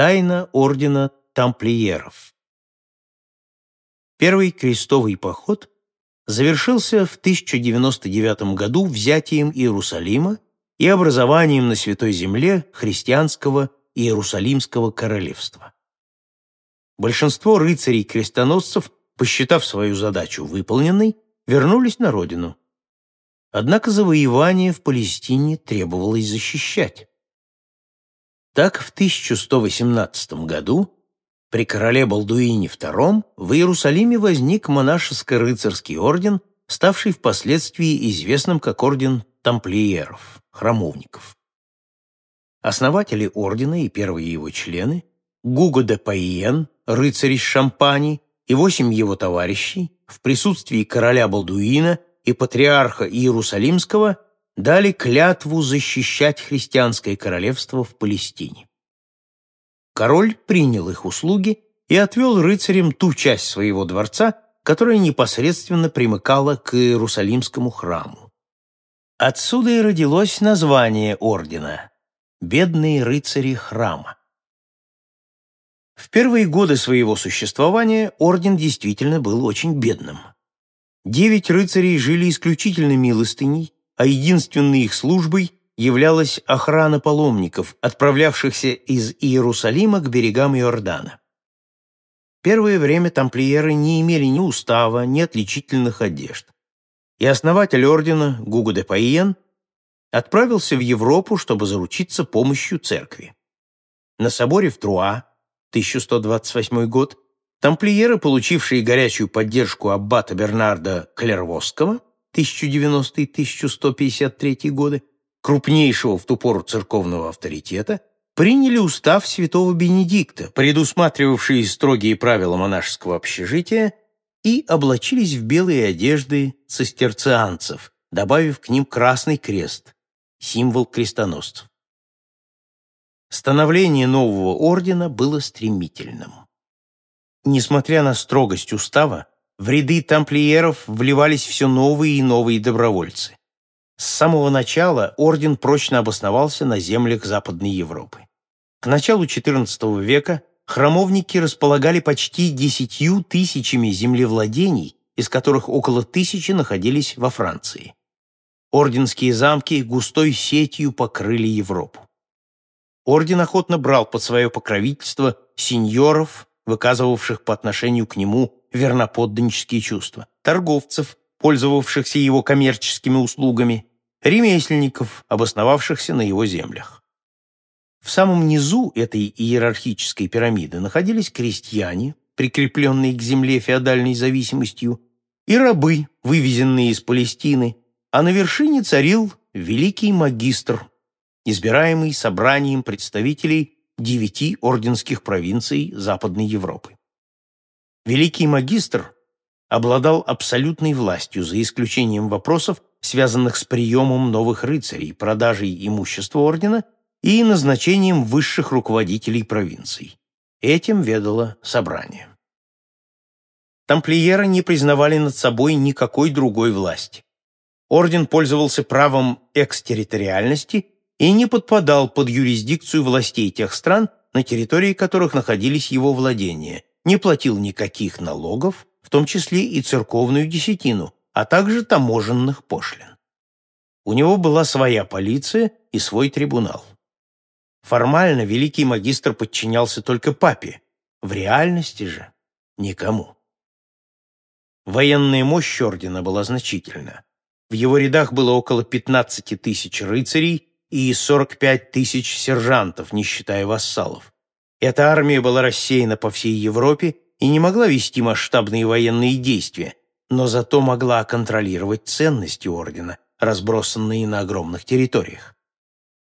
Тайна ордена тамплиеров. Первый крестовый поход завершился в 1099 году взятием Иерусалима и образованием на Святой Земле христианского Иерусалимского королевства. Большинство рыцарей-крестоносцев, посчитав свою задачу выполненной, вернулись на родину. Однако завоевание в Палестине требовалось защищать. Так, в 1118 году при короле Балдуине II в Иерусалиме возник монашеско-рыцарский орден, ставший впоследствии известным как орден тамплиеров, храмовников. Основатели ордена и первые его члены Гуго де Пайен, рыцарь из Шампани, и восемь его товарищей в присутствии короля Балдуина и патриарха Иерусалимского дали клятву защищать христианское королевство в Палестине. Король принял их услуги и отвел рыцарям ту часть своего дворца, которая непосредственно примыкала к Иерусалимскому храму. Отсюда и родилось название ордена «Бедные рыцари храма». В первые годы своего существования орден действительно был очень бедным. Девять рыцарей жили исключительно милостыней, а единственной их службой являлась охрана паломников, отправлявшихся из Иерусалима к берегам Иордана. Первое время тамплиеры не имели ни устава, ни отличительных одежд. И основатель ордена Гуго де Пайен отправился в Европу, чтобы заручиться помощью церкви. На соборе в Труа, 1128 год, тамплиеры, получившие горячую поддержку аббата Бернарда Клервосского, 1090-1153 годы, крупнейшего в ту пору церковного авторитета, приняли устав святого Бенедикта, предусматривавший строгие правила монашеского общежития, и облачились в белые одежды цистерцианцев, добавив к ним красный крест, символ крестоносцев. Становление нового ордена было стремительным. Несмотря на строгость устава, в ряды тамплиеров вливались все новые и новые добровольцы. С самого начала орден прочно обосновался на землях Западной Европы. К началу XIV века храмовники располагали почти десятью тысячами землевладений, из которых около тысячи находились во Франции. Орденские замки густой сетью покрыли Европу. Орден охотно брал под свое покровительство сеньоров, выказывавших по отношению к нему верноподданнические чувства, торговцев, пользовавшихся его коммерческими услугами, ремесленников, обосновавшихся на его землях. В самом низу этой иерархической пирамиды находились крестьяне, прикрепленные к земле феодальной зависимостью, и рабы, вывезенные из Палестины, а на вершине царил великий магистр, избираемый собранием представителей девяти орденских провинций Западной Европы. Великий магистр обладал абсолютной властью, за исключением вопросов, связанных с приемом новых рыцарей, продажей имущества ордена и назначением высших руководителей провинций. Этим ведало собрание. Тамплиеры не признавали над собой никакой другой власти. Орден пользовался правом экстерриториальности и не подпадал под юрисдикцию властей тех стран, на территории которых находились его владения, не платил никаких налогов, в том числе и церковную десятину, а также таможенных пошлин. У него была своя полиция и свой трибунал. Формально великий магистр подчинялся только папе, в реальности же никому. Военная мощь ордена была значительна. В его рядах было около 15 тысяч рыцарей и 45 тысяч сержантов, не считая вассалов. Эта армия была рассеяна по всей Европе и не могла вести масштабные военные действия, но зато могла контролировать ценности ордена, разбросанные на огромных территориях.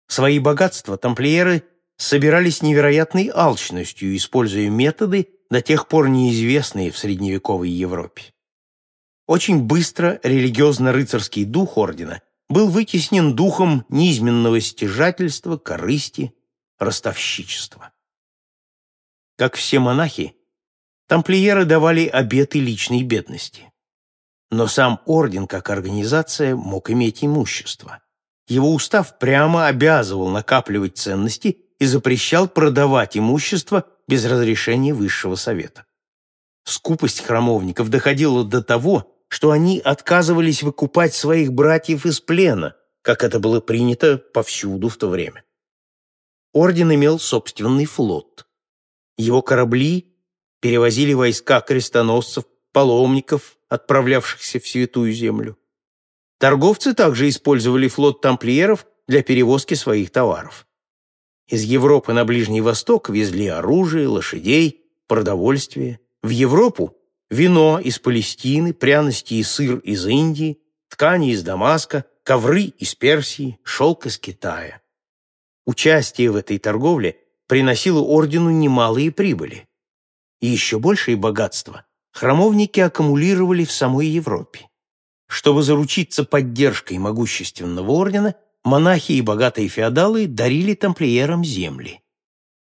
Свои богатства тамплиеры собирали с невероятной алчностью, используя методы, до тех пор неизвестные в средневековой Европе. Очень быстро религиозно-рыцарский дух ордена был вытеснен духом низменного стяжательства, корысти, ростовщичества. Как все монахи, тамплиеры давали обеты личной бедности. Но сам орден, как организация, мог иметь имущество. Его устав прямо обязывал накапливать ценности и запрещал продавать имущество без разрешения высшего совета. Скупость храмовников доходила до того, что они отказывались выкупать своих братьев из плена, как это было принято повсюду в то время. Орден имел собственный флот. Его корабли перевозили войска крестоносцев, паломников, отправлявшихся в Святую Землю. Торговцы также использовали флот тамплиеров для перевозки своих товаров. Из Европы на Ближний Восток везли оружие, лошадей, продовольствие. В Европу – вино из Палестины, пряности и сыр из Индии, ткани из Дамаска, ковры из Персии, шелк из Китая. Участие в этой торговле приносило ордену немалые прибыли. И еще большее богатство храмовники аккумулировали в самой Европе. Чтобы заручиться поддержкой могущественного ордена, монахи и богатые феодалы дарили тамплиерам земли.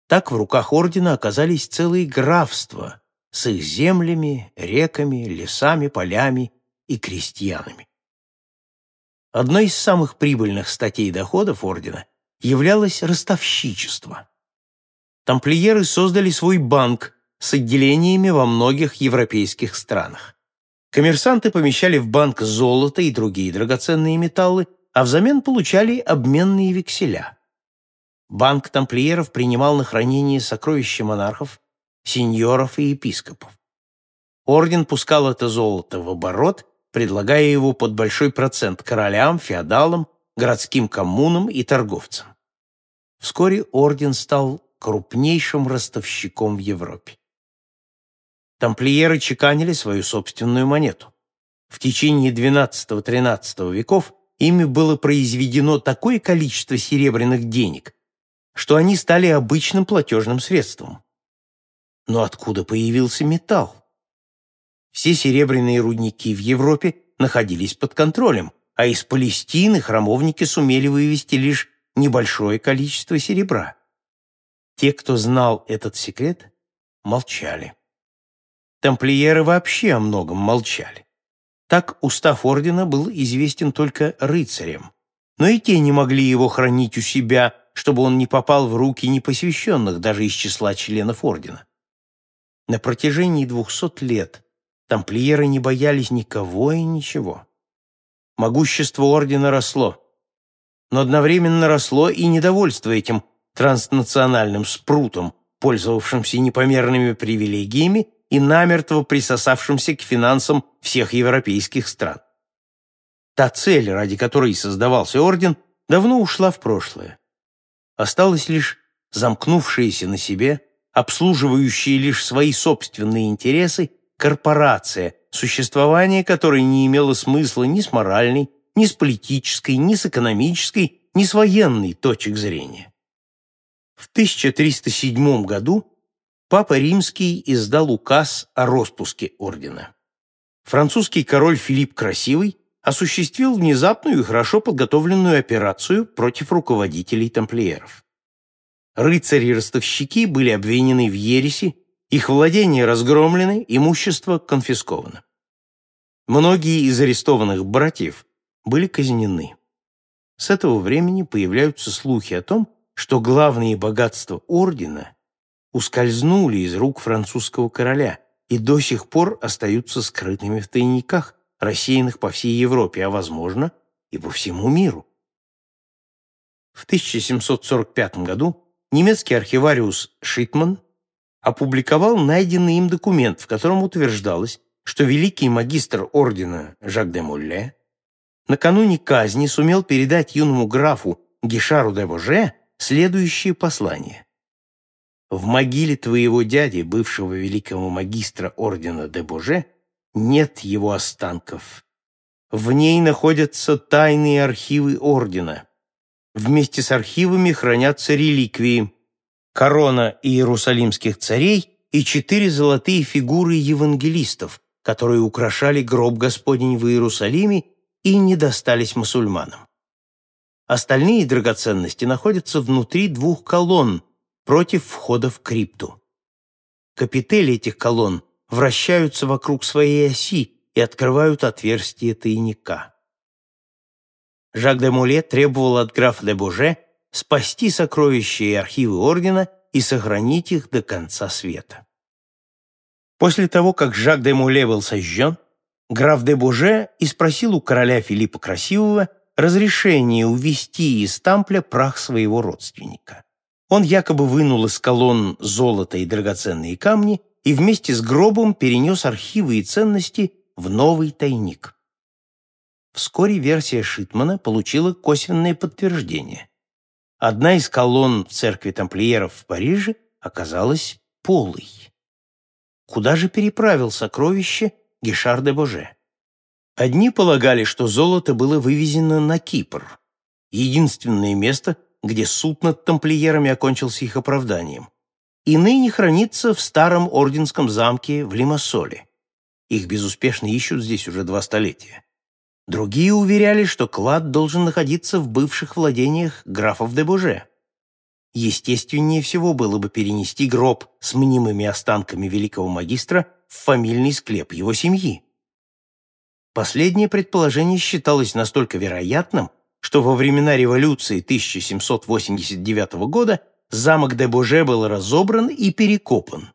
Так в руках ордена оказались целые графства с их землями, реками, лесами, полями и крестьянами. Одной из самых прибыльных статей доходов ордена являлось ростовщичество. Тамплиеры создали свой банк с отделениями во многих европейских странах. Коммерсанты помещали в банк золото и другие драгоценные металлы, а взамен получали обменные векселя. Банк тамплиеров принимал на хранение сокровища монархов, сеньоров и епископов. Орден пускал это золото в оборот, предлагая его под большой процент королям, феодалам, городским коммунам и торговцам. Вскоре орден стал крупнейшим ростовщиком в Европе тамплиеры чеканили свою собственную монету. В течение XII-XIII веков ими было произведено такое количество серебряных денег, что они стали обычным платежным средством. Но откуда появился металл? Все серебряные рудники в Европе находились под контролем, а из Палестины храмовники сумели вывести лишь небольшое количество серебра. Те, кто знал этот секрет, молчали. Тамплиеры вообще о многом молчали. Так устав ордена был известен только рыцарям, но и те не могли его хранить у себя, чтобы он не попал в руки непосвященных даже из числа членов ордена. На протяжении двухсот лет тамплиеры не боялись никого и ничего. Могущество ордена росло, но одновременно росло и недовольство этим транснациональным спрутом, пользовавшимся непомерными привилегиями и намертво присосавшимся к финансам всех европейских стран. Та цель, ради которой создавался орден, давно ушла в прошлое. Осталась лишь замкнувшаяся на себе, обслуживающая лишь свои собственные интересы, корпорация, существование которой не имело смысла ни с моральной, ни с политической, ни с экономической, ни с военной точек зрения. В 1307 году Папа Римский издал указ о распуске ордена. Французский король Филипп Красивый осуществил внезапную и хорошо подготовленную операцию против руководителей тамплиеров. Рыцари-ростовщики были обвинены в ереси, их владения разгромлены, имущество конфисковано. Многие из арестованных братьев были казнены. С этого времени появляются слухи о том, что главные богатства ордена ускользнули из рук французского короля и до сих пор остаются скрытыми в тайниках, рассеянных по всей Европе, а, возможно, и по всему миру. В 1745 году немецкий архивариус Шитман опубликовал найденный им документ, в котором утверждалось, что великий магистр ордена Жак де Молле накануне казни сумел передать юному графу Гишару де Боже следующее послание. В могиле твоего дяди, бывшего великого магистра ордена де Боже, нет его останков. В ней находятся тайные архивы ордена. Вместе с архивами хранятся реликвии, корона иерусалимских царей и четыре золотые фигуры евангелистов, которые украшали гроб Господень в Иерусалиме и не достались мусульманам. Остальные драгоценности находятся внутри двух колонн, против входа в крипту. Капители этих колонн вращаются вокруг своей оси и открывают отверстие тайника. Жак де Муле требовал от графа де Боже спасти сокровища и архивы ордена и сохранить их до конца света. После того, как Жак де Муле был сожжен, граф де Боже и спросил у короля Филиппа Красивого разрешение увести из Тампля прах своего родственника. Он якобы вынул из колонн золото и драгоценные камни и вместе с гробом перенес архивы и ценности в новый тайник. Вскоре версия Шитмана получила косвенное подтверждение. Одна из колонн в церкви тамплиеров в Париже оказалась полой. Куда же переправил сокровище Гишар де Боже? Одни полагали, что золото было вывезено на Кипр, единственное место, где суд над тамплиерами окончился их оправданием, и ныне хранится в старом орденском замке в Лимассоле. Их безуспешно ищут здесь уже два столетия. Другие уверяли, что клад должен находиться в бывших владениях графов де Боже. Естественнее всего было бы перенести гроб с мнимыми останками великого магистра в фамильный склеп его семьи. Последнее предположение считалось настолько вероятным, что во времена революции 1789 года замок де Боже был разобран и перекопан.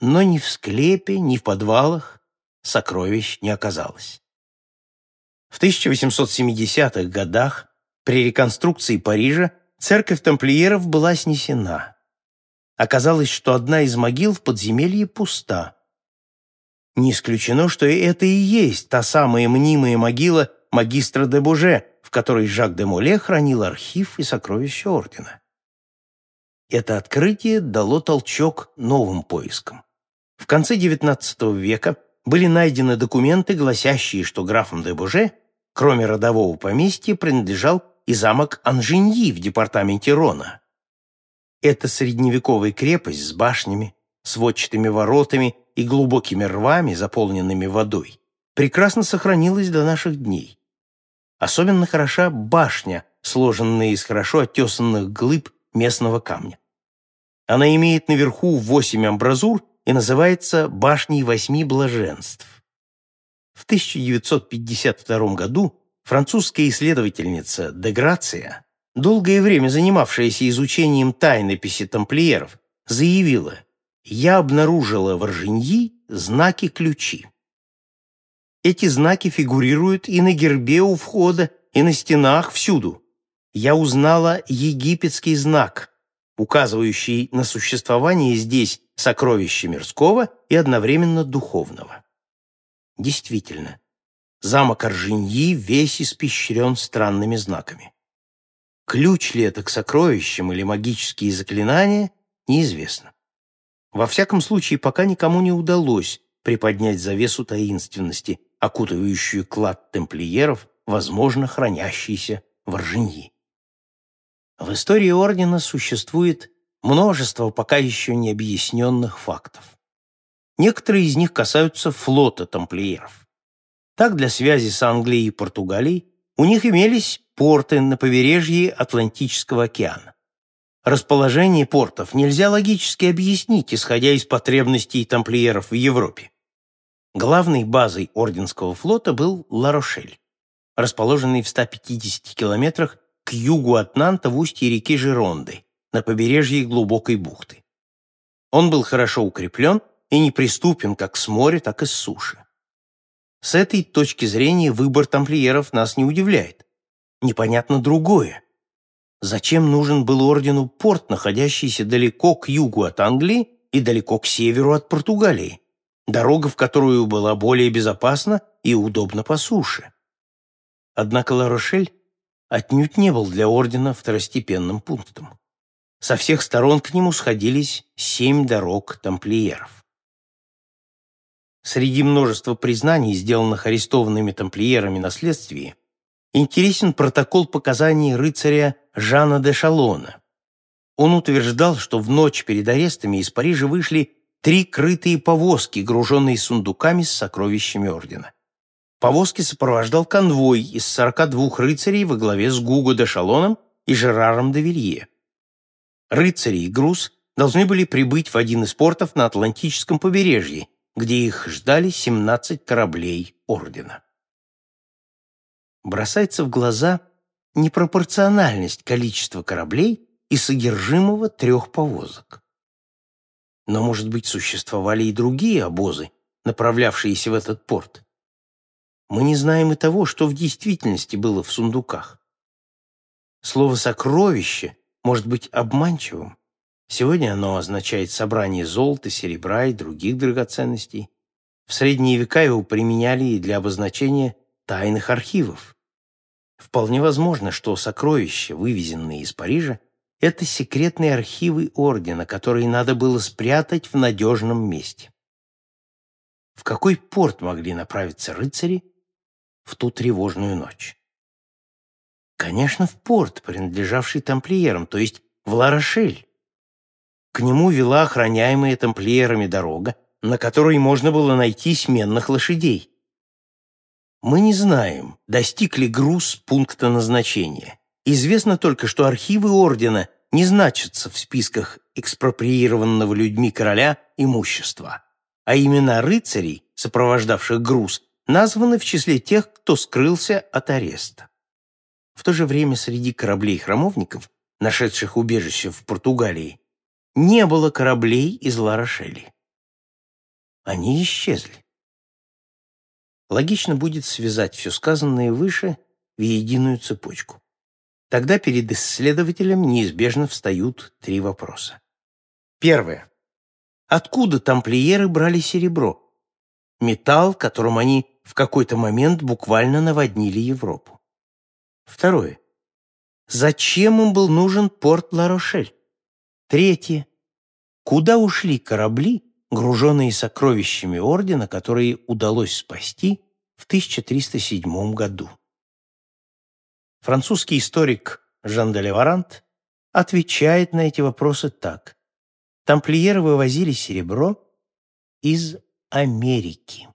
Но ни в склепе, ни в подвалах сокровищ не оказалось. В 1870-х годах при реконструкции Парижа церковь тамплиеров была снесена. Оказалось, что одна из могил в подземелье пуста. Не исключено, что это и есть та самая мнимая могила магистра де Буже, в которой Жак де Моле хранил архив и сокровища ордена. Это открытие дало толчок новым поискам. В конце XIX века были найдены документы, гласящие, что графом де Боже Кроме родового поместья принадлежал и замок Анжиньи в департаменте Рона. Эта средневековая крепость с башнями, сводчатыми воротами и глубокими рвами, заполненными водой, прекрасно сохранилась до наших дней. Особенно хороша башня, сложенная из хорошо оттесанных глыб местного камня. Она имеет наверху восемь амбразур и называется «Башней восьми блаженств». В 1952 году французская исследовательница Деграция, долгое время занимавшаяся изучением тайнописи тамплиеров, заявила «Я обнаружила в Орженьи знаки-ключи». Эти знаки фигурируют и на гербе у входа, и на стенах всюду. Я узнала египетский знак, указывающий на существование здесь сокровища мирского и одновременно духовного. Действительно, замок Оржиньи весь испещрен странными знаками. Ключ ли это к сокровищам или магические заклинания, неизвестно. Во всяком случае, пока никому не удалось приподнять завесу таинственности, окутывающую клад темплиеров, возможно, хранящийся в Оржиньи. В истории Ордена существует множество пока еще не объясненных фактов. Некоторые из них касаются флота тамплиеров. Так, для связи с Англией и Португалией у них имелись порты на побережье Атлантического океана. Расположение портов нельзя логически объяснить, исходя из потребностей тамплиеров в Европе. Главной базой Орденского флота был Ла-Рошель, расположенный в 150 километрах к югу от Нанта в устье реки Жеронды, на побережье глубокой бухты. Он был хорошо укреплен и неприступен как с моря, так и с суши. С этой точки зрения выбор тамплиеров нас не удивляет. Непонятно другое. Зачем нужен был ордену порт, находящийся далеко к югу от Англии и далеко к северу от Португалии, дорога в которую была более безопасна и удобна по суше? Однако Ла-Рошель отнюдь не был для ордена второстепенным пунктом. Со всех сторон к нему сходились семь дорог тамплиеров. Среди множества признаний, сделанных арестованными тамплиерами на следствии, интересен протокол показаний рыцаря Жана де Шалона. Он утверждал, что в ночь перед арестами из Парижа вышли три крытые повозки, груженные сундуками с сокровищами ордена. Повозки сопровождал конвой из 42 рыцарей во главе с Гуго де Шалоном и Жераром де Вилье. Рыцари и груз должны были прибыть в один из портов на Атлантическом побережье где их ждали 17 кораблей ордена. Бросается в глаза непропорциональность количества кораблей и содержимого трех повозок. Но, может быть, существовали и другие обозы, направлявшиеся в этот порт. Мы не знаем и того, что в действительности было в сундуках. Слово «сокровище» может быть обманчивым. Сегодня оно означает собрание золота, серебра и других драгоценностей. В средние века его применяли и для обозначения тайных архивов. Вполне возможно, что сокровища, вывезенные из Парижа, это секретные архивы ордена, которые надо было спрятать в надежном месте. В какой порт могли направиться рыцари в ту тревожную ночь? Конечно, в порт, принадлежавший тамплиерам, то есть в Ларошель. К нему вела охраняемая тамплиерами дорога, на которой можно было найти сменных лошадей. Мы не знаем, достиг ли груз пункта назначения. Известно только, что архивы ордена не значатся в списках экспроприированного людьми короля имущества, а имена рыцарей, сопровождавших груз, названы в числе тех, кто скрылся от ареста. В то же время среди кораблей храмовников, нашедших убежище в Португалии, не было кораблей из Ларошели. Они исчезли логично будет связать все сказанное выше в единую цепочку. Тогда перед исследователем неизбежно встают три вопроса. Первое. Откуда тамплиеры брали серебро? Металл, которым они в какой-то момент буквально наводнили Европу. Второе. Зачем им был нужен порт Ла-Рошель? Третье. Куда ушли корабли, груженные сокровищами ордена, которые удалось спасти в 1307 году. Французский историк Жан де Леварант отвечает на эти вопросы так. Тамплиеры вывозили серебро из Америки.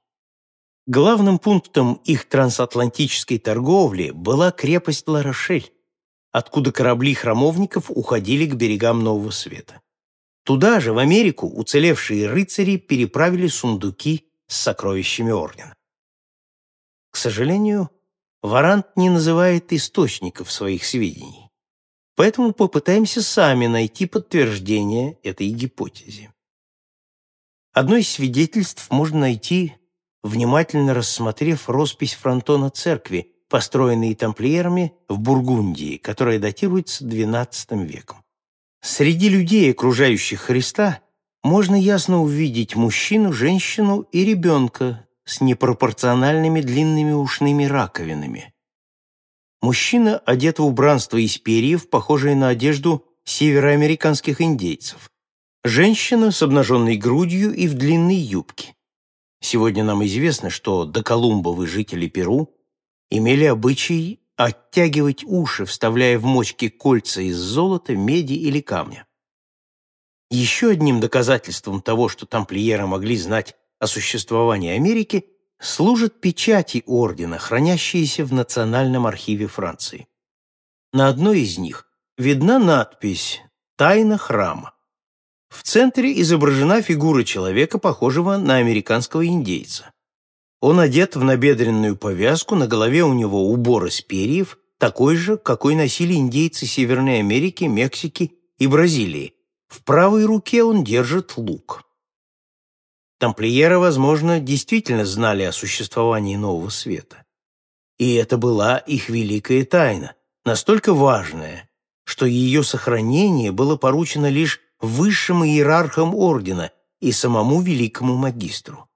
Главным пунктом их трансатлантической торговли была крепость Ла-Рошель, откуда корабли храмовников уходили к берегам Нового Света. Туда же, в Америку, уцелевшие рыцари переправили сундуки с сокровищами ордена. К сожалению, Варант не называет источников своих сведений. Поэтому попытаемся сами найти подтверждение этой гипотезе. Одно из свидетельств можно найти, внимательно рассмотрев роспись фронтона церкви, построенной тамплиерами в Бургундии, которая датируется XII веком. Среди людей, окружающих Христа, можно ясно увидеть мужчину, женщину и ребенка с непропорциональными длинными ушными раковинами. Мужчина одет в убранство из перьев, похожее на одежду североамериканских индейцев. Женщина с обнаженной грудью и в длинной юбке. Сегодня нам известно, что доколумбовы жители Перу имели обычай оттягивать уши, вставляя в мочки кольца из золота, меди или камня. Еще одним доказательством того, что тамплиеры могли знать о существовании Америки, служат печати ордена, хранящиеся в Национальном архиве Франции. На одной из них видна надпись «Тайна храма». В центре изображена фигура человека, похожего на американского индейца. Он одет в набедренную повязку, на голове у него убор из перьев, такой же, какой носили индейцы Северной Америки, Мексики и Бразилии. В правой руке он держит лук. Тамплиеры, возможно, действительно знали о существовании Нового Света. И это была их великая тайна, настолько важная, что ее сохранение было поручено лишь высшим иерархам ордена и самому великому магистру.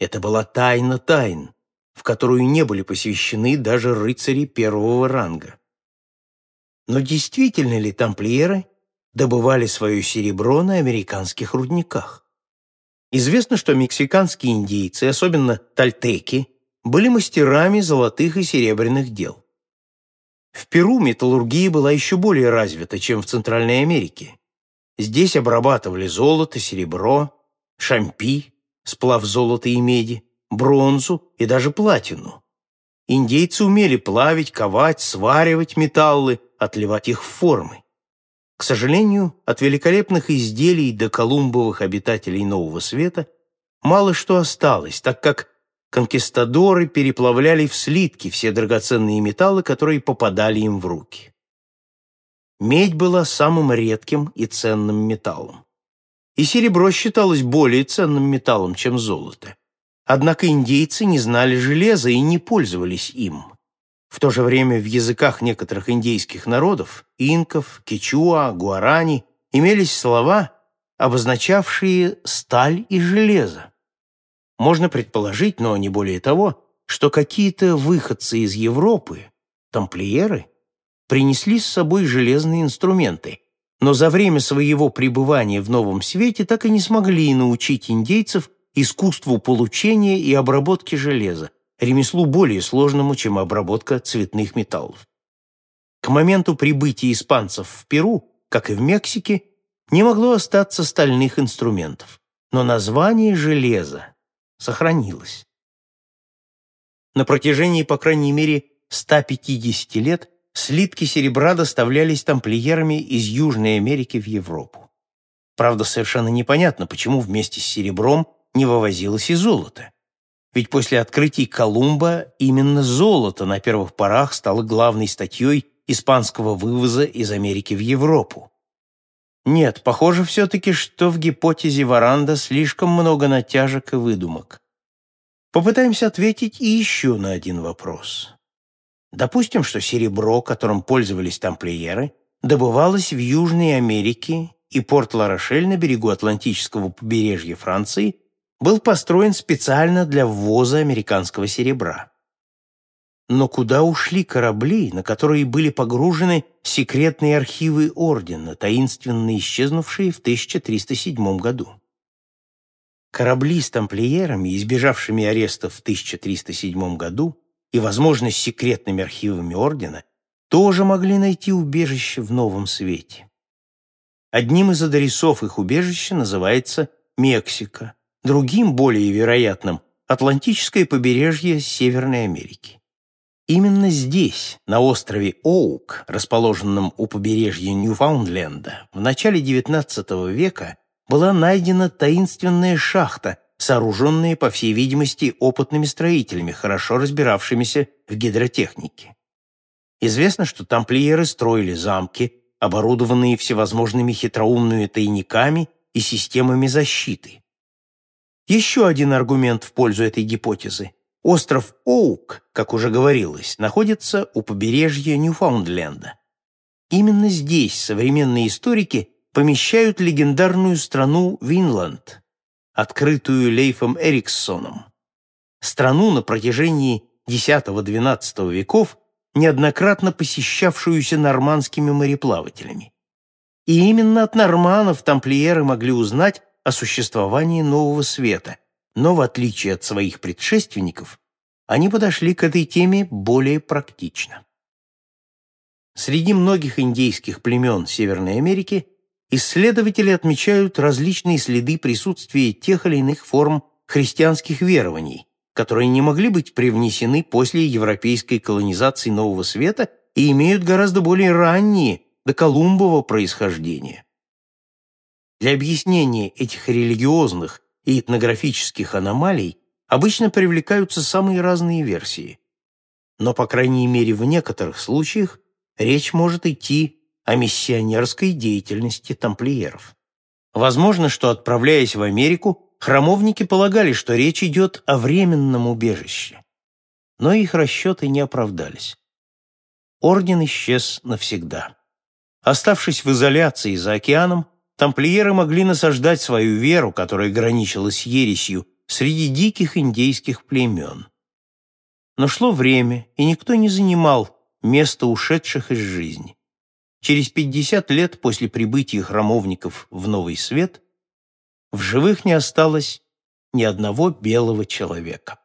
Это была тайна тайн, в которую не были посвящены даже рыцари первого ранга. Но действительно ли тамплиеры добывали свое серебро на американских рудниках? Известно, что мексиканские индейцы, особенно тальтеки, были мастерами золотых и серебряных дел. В Перу металлургия была еще более развита, чем в Центральной Америке. Здесь обрабатывали золото, серебро, шампи, сплав золота и меди, бронзу и даже платину. Индейцы умели плавить, ковать, сваривать металлы, отливать их в формы. К сожалению, от великолепных изделий до колумбовых обитателей Нового Света мало что осталось, так как конкистадоры переплавляли в слитки все драгоценные металлы, которые попадали им в руки. Медь была самым редким и ценным металлом. И серебро считалось более ценным металлом, чем золото. Однако индейцы не знали железа и не пользовались им. В то же время в языках некоторых индейских народов, инков, кечуа, гуарани, имелись слова, обозначавшие сталь и железо. Можно предположить, но не более того, что какие-то выходцы из Европы, тамплиеры, принесли с собой железные инструменты, но за время своего пребывания в Новом Свете так и не смогли научить индейцев искусству получения и обработки железа, ремеслу более сложному, чем обработка цветных металлов. К моменту прибытия испанцев в Перу, как и в Мексике, не могло остаться стальных инструментов, но название железа сохранилось. На протяжении, по крайней мере, 150 лет слитки серебра доставлялись тамплиерами из Южной Америки в Европу. Правда, совершенно непонятно, почему вместе с серебром не вывозилось и золото. Ведь после открытий Колумба именно золото на первых порах стало главной статьей испанского вывоза из Америки в Европу. Нет, похоже все-таки, что в гипотезе Варанда слишком много натяжек и выдумок. Попытаемся ответить и еще на один вопрос. Допустим, что серебро, которым пользовались тамплиеры, добывалось в Южной Америке, и порт Ларошель на берегу Атлантического побережья Франции был построен специально для ввоза американского серебра. Но куда ушли корабли, на которые были погружены секретные архивы ордена, таинственно исчезнувшие в 1307 году? Корабли с тамплиерами, избежавшими ареста в 1307 году, и, возможно, с секретными архивами ордена, тоже могли найти убежище в новом свете. Одним из адресов их убежища называется Мексика, другим, более вероятным, Атлантическое побережье Северной Америки. Именно здесь, на острове Оук, расположенном у побережья Ньюфаундленда, в начале XIX века была найдена таинственная шахта, сооруженная, по всей видимости, опытными строителями, хорошо разбиравшимися в гидротехнике. Известно, что тамплиеры строили замки, оборудованные всевозможными хитроумными тайниками и системами защиты. Еще один аргумент в пользу этой гипотезы. Остров Оук, как уже говорилось, находится у побережья Ньюфаундленда. Именно здесь современные историки помещают легендарную страну Винланд, открытую Лейфом Эрикссоном. Страну на протяжении X-XII веков, неоднократно посещавшуюся нормандскими мореплавателями. И именно от норманов тамплиеры могли узнать о существовании Нового Света, но в отличие от своих предшественников, они подошли к этой теме более практично. Среди многих индейских племен Северной Америки исследователи отмечают различные следы присутствия тех или иных форм христианских верований, которые не могли быть привнесены после европейской колонизации Нового Света и имеют гораздо более ранние, до Колумбова происхождения. Для объяснения этих религиозных и этнографических аномалий обычно привлекаются самые разные версии. Но, по крайней мере, в некоторых случаях речь может идти о миссионерской деятельности тамплиеров. Возможно, что, отправляясь в Америку, храмовники полагали, что речь идет о временном убежище. Но их расчеты не оправдались. Орден исчез навсегда. Оставшись в изоляции за океаном, тамплиеры могли насаждать свою веру, которая граничила с ересью, среди диких индейских племен. Но шло время, и никто не занимал место ушедших из жизни. Через 50 лет после прибытия храмовников в Новый Свет в живых не осталось ни одного белого человека.